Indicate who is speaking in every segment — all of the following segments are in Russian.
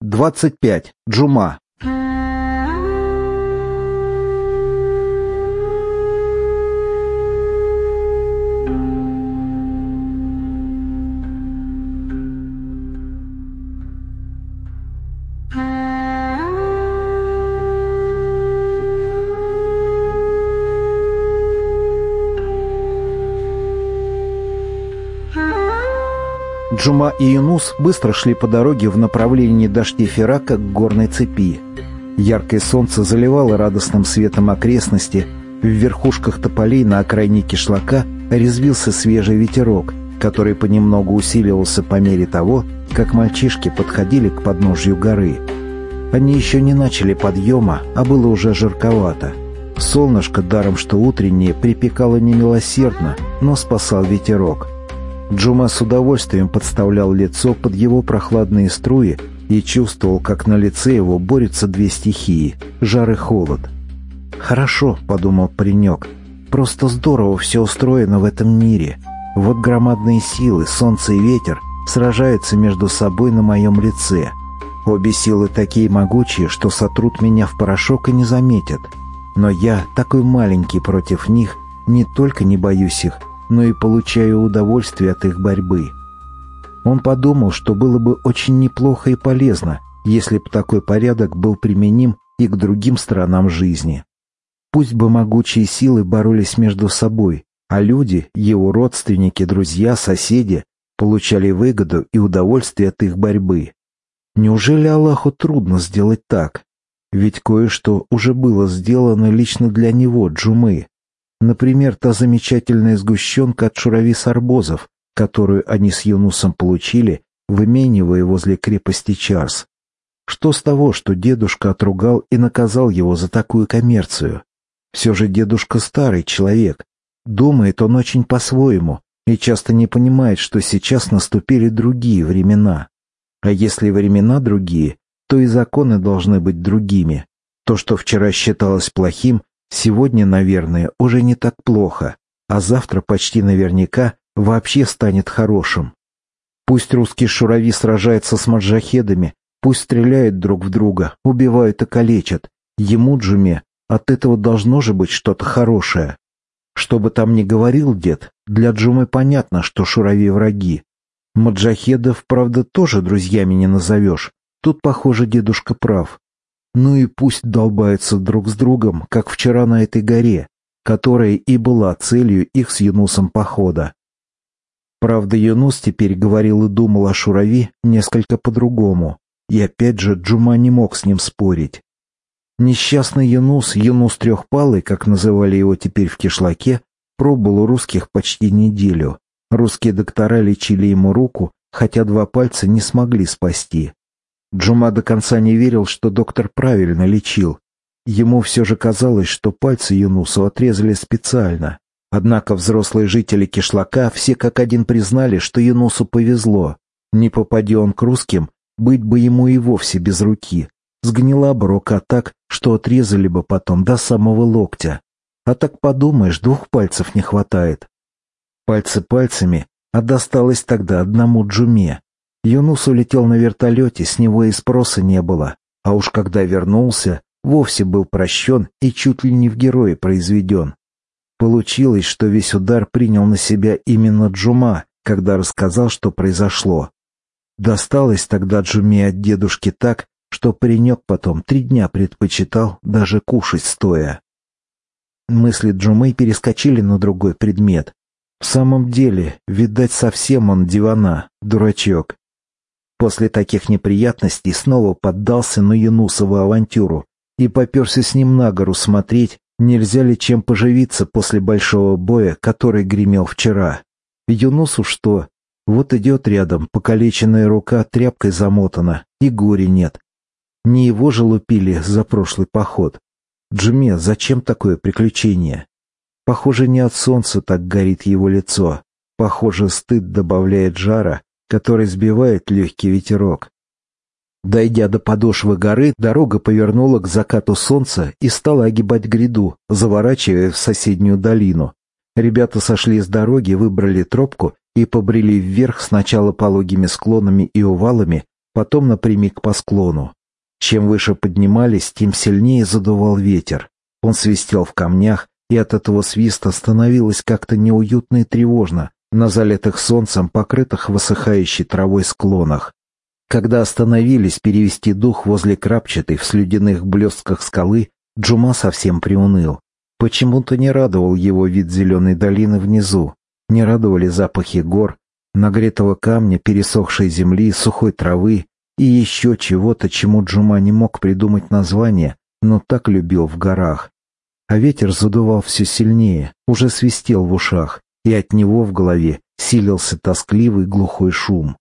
Speaker 1: Двадцать пять. Джума. Джума и Юнус быстро шли по дороге в направлении дожди Ферака к горной цепи. Яркое солнце заливало радостным светом окрестности. В верхушках тополей на окраине кишлака резвился свежий ветерок, который понемногу усиливался по мере того, как мальчишки подходили к подножью горы. Они еще не начали подъема, а было уже жарковато. Солнышко, даром что утреннее, припекало немилосердно, но спасал ветерок — Джума с удовольствием подставлял лицо под его прохладные струи и чувствовал, как на лице его борются две стихии — жар и холод. «Хорошо», — подумал паренек, — «просто здорово все устроено в этом мире. Вот громадные силы, солнце и ветер, сражаются между собой на моем лице. Обе силы такие могучие, что сотрут меня в порошок и не заметят. Но я, такой маленький против них, не только не боюсь их, но и получаю удовольствие от их борьбы. Он подумал, что было бы очень неплохо и полезно, если бы такой порядок был применим и к другим сторонам жизни. Пусть бы могучие силы боролись между собой, а люди, его родственники, друзья, соседи, получали выгоду и удовольствие от их борьбы. Неужели Аллаху трудно сделать так? Ведь кое-что уже было сделано лично для него, Джумы. Например, та замечательная сгущенка от шурави-сарбозов, которую они с Юнусом получили, выменивая возле крепости Чарс. Что с того, что дедушка отругал и наказал его за такую коммерцию? Все же дедушка старый человек. Думает он очень по-своему и часто не понимает, что сейчас наступили другие времена. А если времена другие, то и законы должны быть другими. То, что вчера считалось плохим, Сегодня, наверное, уже не так плохо, а завтра почти наверняка вообще станет хорошим. Пусть русские шурави сражаются с маджахедами, пусть стреляют друг в друга, убивают и калечат. Ему, Джуме, от этого должно же быть что-то хорошее. Что бы там ни говорил дед, для Джумы понятно, что шурави враги. Маджахедов, правда, тоже друзьями не назовешь. Тут, похоже, дедушка прав. Ну и пусть долбаются друг с другом, как вчера на этой горе, которая и была целью их с Юнусом похода. Правда, Юнус теперь говорил и думал о Шурави несколько по-другому, и опять же Джума не мог с ним спорить. Несчастный Юнус, Юнус Трехпалый, как называли его теперь в кишлаке, пробыл у русских почти неделю. Русские доктора лечили ему руку, хотя два пальца не смогли спасти. Джума до конца не верил, что доктор правильно лечил. Ему все же казалось, что пальцы Юнусу отрезали специально. Однако взрослые жители кишлака все как один признали, что Юнусу повезло. Не попади он к русским, быть бы ему и вовсе без руки. Сгнила бы рука так, что отрезали бы потом до самого локтя. А так подумаешь, двух пальцев не хватает. Пальцы пальцами, а досталось тогда одному Джуме. Юнус улетел на вертолете, с него и спроса не было, а уж когда вернулся, вовсе был прощен и чуть ли не в герое произведен. Получилось, что весь удар принял на себя именно Джума, когда рассказал, что произошло. Досталось тогда Джуме от дедушки так, что паренек потом три дня предпочитал даже кушать стоя. Мысли Джумы перескочили на другой предмет. В самом деле, видать, совсем он дивана, дурачок. После таких неприятностей снова поддался на Юнусову авантюру и поперся с ним на гору смотреть, нельзя ли чем поживиться после большого боя, который гремел вчера. Юнусу что? Вот идет рядом, покалеченная рука тряпкой замотана, и горе нет. Не его же лупили за прошлый поход. Джуме, зачем такое приключение? Похоже, не от солнца так горит его лицо. Похоже, стыд добавляет жара, который сбивает легкий ветерок. Дойдя до подошвы горы, дорога повернула к закату солнца и стала огибать гряду, заворачивая в соседнюю долину. Ребята сошли с дороги, выбрали тропку и побрели вверх сначала пологими склонами и увалами, потом напрямик по склону. Чем выше поднимались, тем сильнее задувал ветер. Он свистел в камнях, и от этого свиста становилось как-то неуютно и тревожно на залитых солнцем, покрытых высыхающей травой склонах. Когда остановились перевести дух возле крапчатой в слюдяных блестках скалы, Джума совсем приуныл. Почему-то не радовал его вид зеленой долины внизу, не радовали запахи гор, нагретого камня, пересохшей земли, сухой травы и еще чего-то, чему Джума не мог придумать название, но так любил в горах. А ветер задувал все сильнее, уже свистел в ушах, и от него в голове силился тоскливый глухой шум.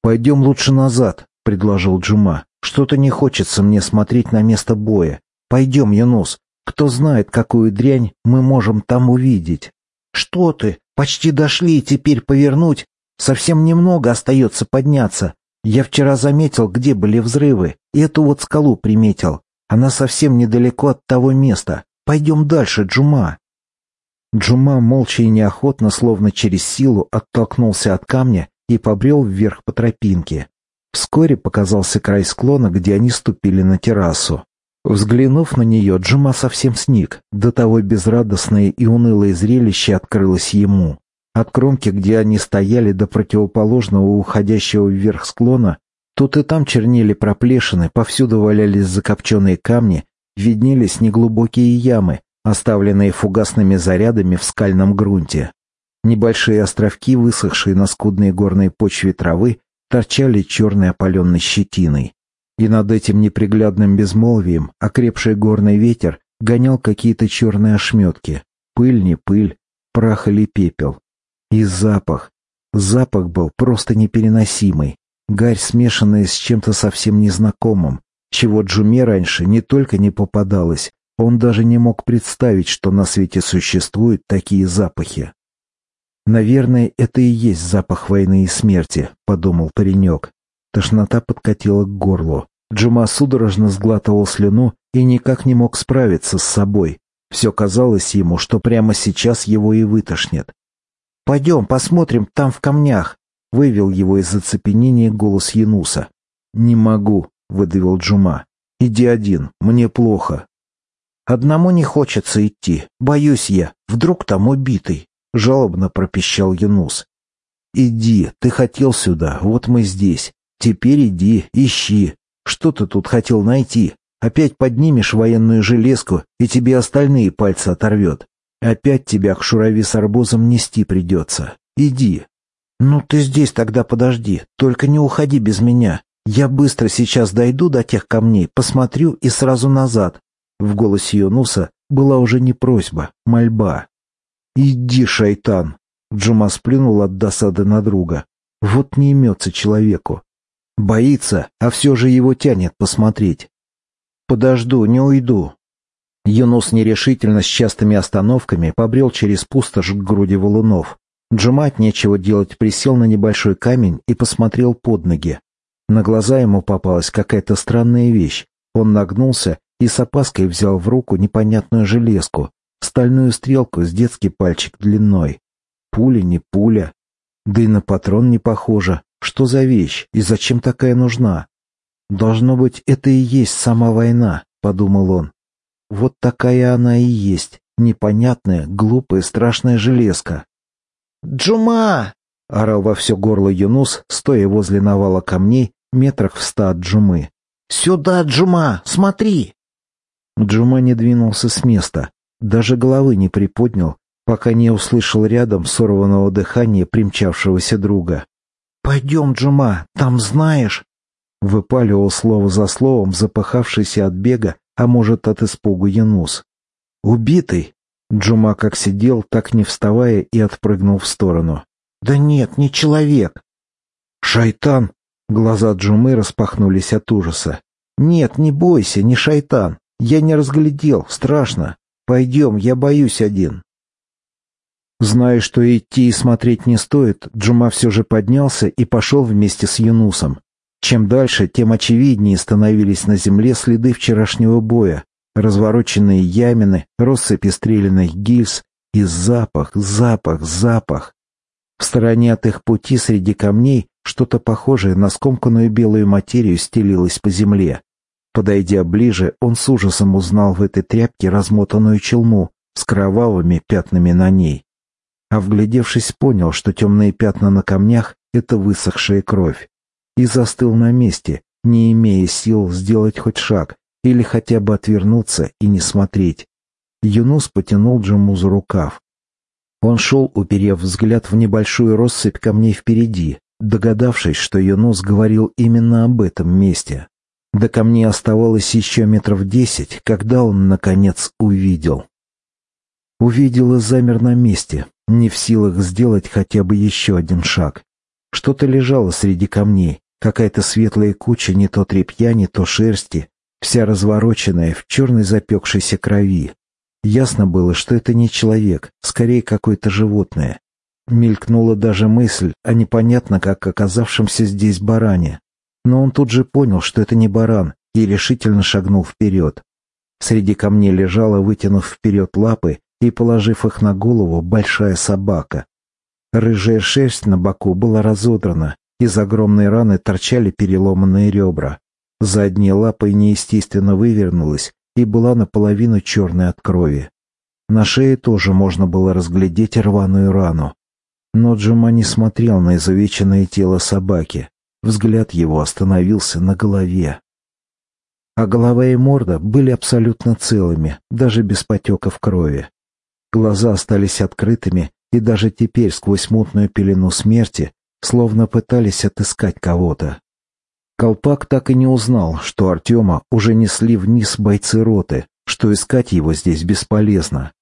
Speaker 1: «Пойдем лучше назад», — предложил Джума. «Что-то не хочется мне смотреть на место боя. Пойдем, Юнус. Кто знает, какую дрянь мы можем там увидеть». «Что ты? Почти дошли, теперь повернуть? Совсем немного остается подняться. Я вчера заметил, где были взрывы, и эту вот скалу приметил. Она совсем недалеко от того места. Пойдем дальше, Джума». Джума молча и неохотно, словно через силу, оттолкнулся от камня и побрел вверх по тропинке. Вскоре показался край склона, где они ступили на террасу. Взглянув на нее, Джима совсем сник. До того безрадостное и унылое зрелище открылось ему. От кромки, где они стояли, до противоположного уходящего вверх склона, тут и там чернели проплешины, повсюду валялись закопченные камни, виднелись неглубокие ямы, оставленные фугасными зарядами в скальном грунте. Небольшие островки, высохшие на скудной горной почве травы, торчали черной опаленной щетиной. И над этим неприглядным безмолвием окрепший горный ветер гонял какие-то черные ошметки. Пыль не пыль, прах или пепел. И запах. Запах был просто непереносимый. Гарь, смешанная с чем-то совсем незнакомым, чего Джуме раньше не только не попадалось, он даже не мог представить, что на свете существуют такие запахи. «Наверное, это и есть запах войны и смерти», — подумал паренек. Тошнота подкатила к горлу. Джума судорожно сглатывал слюну и никак не мог справиться с собой. Все казалось ему, что прямо сейчас его и вытошнит. «Пойдем, посмотрим там в камнях», — вывел его из оцепенения голос Януса. «Не могу», — выдавил Джума. «Иди один, мне плохо». «Одному не хочется идти. Боюсь я. Вдруг там убитый». — жалобно пропищал Юнус. «Иди, ты хотел сюда, вот мы здесь. Теперь иди, ищи. Что ты тут хотел найти? Опять поднимешь военную железку, и тебе остальные пальцы оторвет. Опять тебя к шурави с арбузом нести придется. Иди». «Ну ты здесь тогда подожди, только не уходи без меня. Я быстро сейчас дойду до тех камней, посмотрю и сразу назад». В голосе Юнуса была уже не просьба, мольба. «Иди, шайтан!» Джума сплюнул от досады на друга. «Вот не имется человеку. Боится, а все же его тянет посмотреть. Подожду, не уйду». Юнус нерешительно с частыми остановками побрел через пустошь к груди валунов. Джума от нечего делать присел на небольшой камень и посмотрел под ноги. На глаза ему попалась какая-то странная вещь. Он нагнулся и с опаской взял в руку непонятную железку, стальную стрелку с детский пальчик длиной. Пуля не пуля. Да и на патрон не похоже. Что за вещь и зачем такая нужна? Должно быть, это и есть сама война, подумал он. Вот такая она и есть. Непонятная, глупая, страшная железка. «Джума!» — орал во все горло Юнус, стоя возле навала камней, метрах в ста от Джумы. «Сюда, Джума! Смотри!» Джума не двинулся с места даже головы не приподнял, пока не услышал рядом сорванного дыхания примчавшегося друга. «Пойдем, Джума, там знаешь...» Выпаливал слово за словом, запахавшийся от бега, а может, от испугу Янус. «Убитый?» Джума как сидел, так не вставая, и отпрыгнул в сторону. «Да нет, не человек!» «Шайтан!» Глаза Джумы распахнулись от ужаса. «Нет, не бойся, не шайтан. Я не разглядел, страшно. Пойдем, я боюсь один». Зная, что идти и смотреть не стоит, Джума все же поднялся и пошел вместе с Юнусом. Чем дальше, тем очевиднее становились на земле следы вчерашнего боя, развороченные ямины, россыпи стрелянных гильз и запах, запах, запах. В стороне от их пути среди камней Что-то похожее на скомканную белую материю стелилось по земле. Подойдя ближе, он с ужасом узнал в этой тряпке размотанную челму с кровавыми пятнами на ней. А вглядевшись, понял, что темные пятна на камнях — это высохшая кровь. И застыл на месте, не имея сил сделать хоть шаг или хотя бы отвернуться и не смотреть. Юнус потянул Джаму за рукав. Он шел, уперев взгляд в небольшую россыпь камней впереди, догадавшись, что Юнус говорил именно об этом месте. До камней оставалось еще метров десять, когда он, наконец, увидел. Увидел и замер на месте, не в силах сделать хотя бы еще один шаг. Что-то лежало среди камней, какая-то светлая куча не то тряпья, не то шерсти, вся развороченная в черной запекшейся крови. Ясно было, что это не человек, скорее какое-то животное. Мелькнула даже мысль о непонятно как оказавшемся здесь баране. Но он тут же понял, что это не баран, и решительно шагнул вперед. Среди камней лежала, вытянув вперед лапы и положив их на голову, большая собака. Рыжая шерсть на боку была разодрана, из огромной раны торчали переломанные ребра. Задняя лапа неестественно вывернулась, и была наполовину черной от крови. На шее тоже можно было разглядеть рваную рану. Но Джума не смотрел на изувеченное тело собаки. Взгляд его остановился на голове. А голова и морда были абсолютно целыми, даже без потеков крови. Глаза остались открытыми, и даже теперь сквозь мутную пелену смерти словно пытались отыскать кого-то. Колпак так и не узнал, что Артема уже несли вниз бойцы роты, что искать его здесь бесполезно.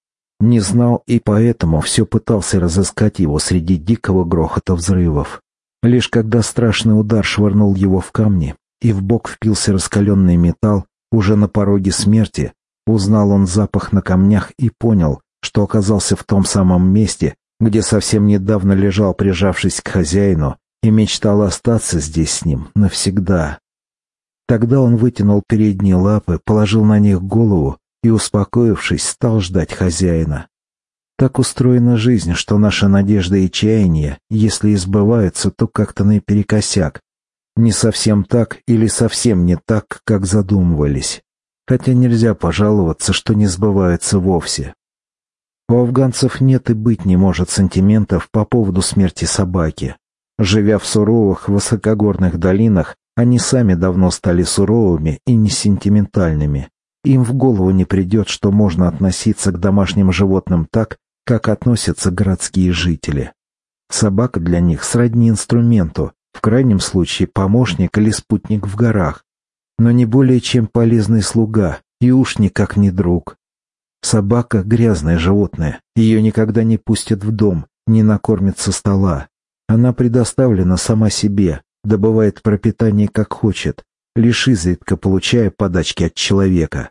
Speaker 1: Не знал и поэтому все пытался разыскать его среди дикого грохота взрывов. Лишь когда страшный удар швырнул его в камни, и в бок впился раскаленный металл, уже на пороге смерти, узнал он запах на камнях и понял, что оказался в том самом месте, где совсем недавно лежал, прижавшись к хозяину, и мечтал остаться здесь с ним навсегда. Тогда он вытянул передние лапы, положил на них голову и, успокоившись, стал ждать хозяина. Так устроена жизнь, что наши надежды и чаяния, если избываются, то как-то наперекосяк. Не совсем так или совсем не так, как задумывались. Хотя нельзя пожаловаться, что не сбываются вовсе. У афганцев нет и быть не может сантиментов по поводу смерти собаки. Живя в суровых высокогорных долинах, они сами давно стали суровыми и несентиментальными. Им в голову не придет, что можно относиться к домашним животным так, как относятся городские жители. Собака для них сродни инструменту, в крайнем случае помощник или спутник в горах, но не более чем полезный слуга, и уж никак не друг. Собака — грязное животное, ее никогда не пустят в дом, не накормят со стола, она предоставлена сама себе, добывает пропитание как хочет, лишь изредка получая подачки от человека.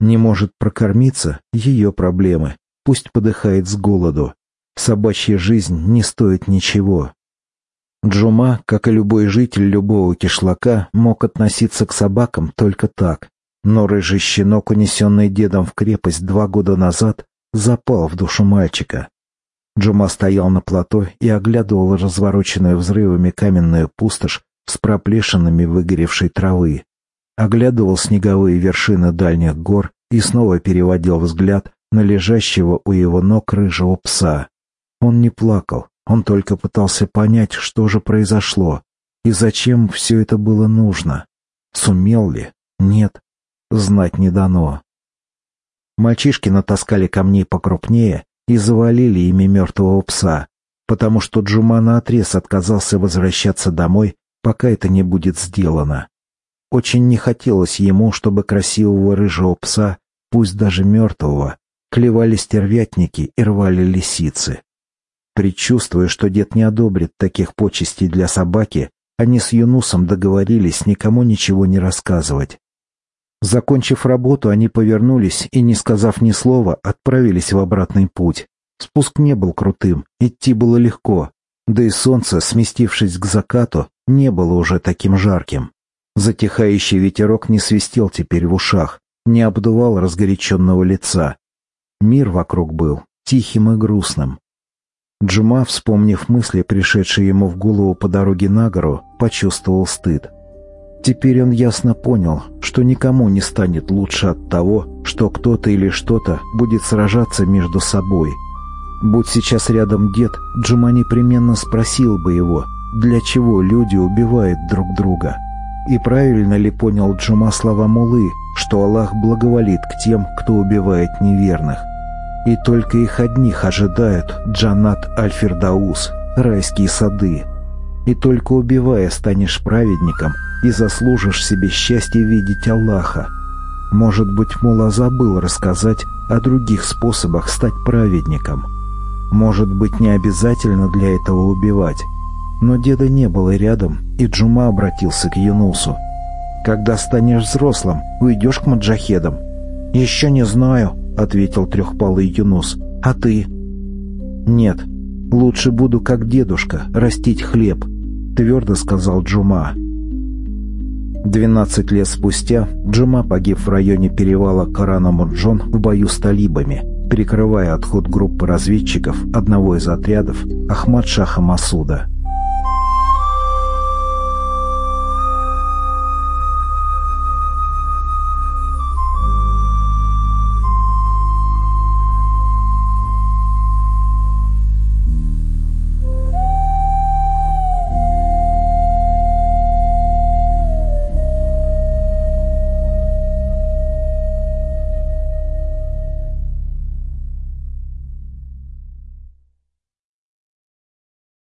Speaker 1: Не может прокормиться — ее проблемы, пусть подыхает с голоду. Собачья жизнь не стоит ничего. Джума, как и любой житель любого кишлака, мог относиться к собакам только так. Но рыжий щенок, унесенный дедом в крепость два года назад, запал в душу мальчика. Джума стоял на плато и оглядывал развороченную взрывами каменную пустошь с проплешинами выгоревшей травы. Оглядывал снеговые вершины дальних гор и снова переводил взгляд на лежащего у его ног рыжего пса. Он не плакал, он только пытался понять, что же произошло и зачем все это было нужно. Сумел ли? Нет. Знать не дано. Мальчишки натаскали камней покрупнее и завалили ими мертвого пса, потому что Джума наотрез отказался возвращаться домой, пока это не будет сделано. Очень не хотелось ему, чтобы красивого рыжего пса, пусть даже мертвого, клевали стервятники и рвали лисицы. Предчувствуя, что дед не одобрит таких почестей для собаки, они с Юнусом договорились никому ничего не рассказывать. Закончив работу, они повернулись и, не сказав ни слова, отправились в обратный путь. Спуск не был крутым, идти было легко, да и солнце, сместившись к закату, не было уже таким жарким. Затихающий ветерок не свистел теперь в ушах, не обдувал разгоряченного лица. Мир вокруг был тихим и грустным. Джума, вспомнив мысли, пришедшие ему в голову по дороге на гору, почувствовал стыд. Теперь он ясно понял, что никому не станет лучше от того, что кто-то или что-то будет сражаться между собой. Будь сейчас рядом дед, Джума непременно спросил бы его, для чего люди убивают друг друга. И правильно ли понял Джума слова Мулы, что Аллах благоволит к тем, кто убивает неверных? И только их одних ожидают Джанат Аль-Фирдаус, райские сады. И только убивая станешь праведником и заслужишь себе счастье видеть Аллаха. Может быть, Мула забыл рассказать о других способах стать праведником. Может быть, не обязательно для этого убивать. Но деда не было рядом, и Джума обратился к Юнусу. «Когда станешь взрослым, уйдешь к маджахедам?» «Еще не знаю», — ответил трехпалый Юнус. «А ты?» «Нет, лучше буду как дедушка, растить хлеб», — твердо сказал Джума. Двенадцать лет спустя Джума погиб в районе перевала Карана-Мурджон в бою с талибами, перекрывая отход группы разведчиков одного из отрядов Ахмад Шаха Масуда.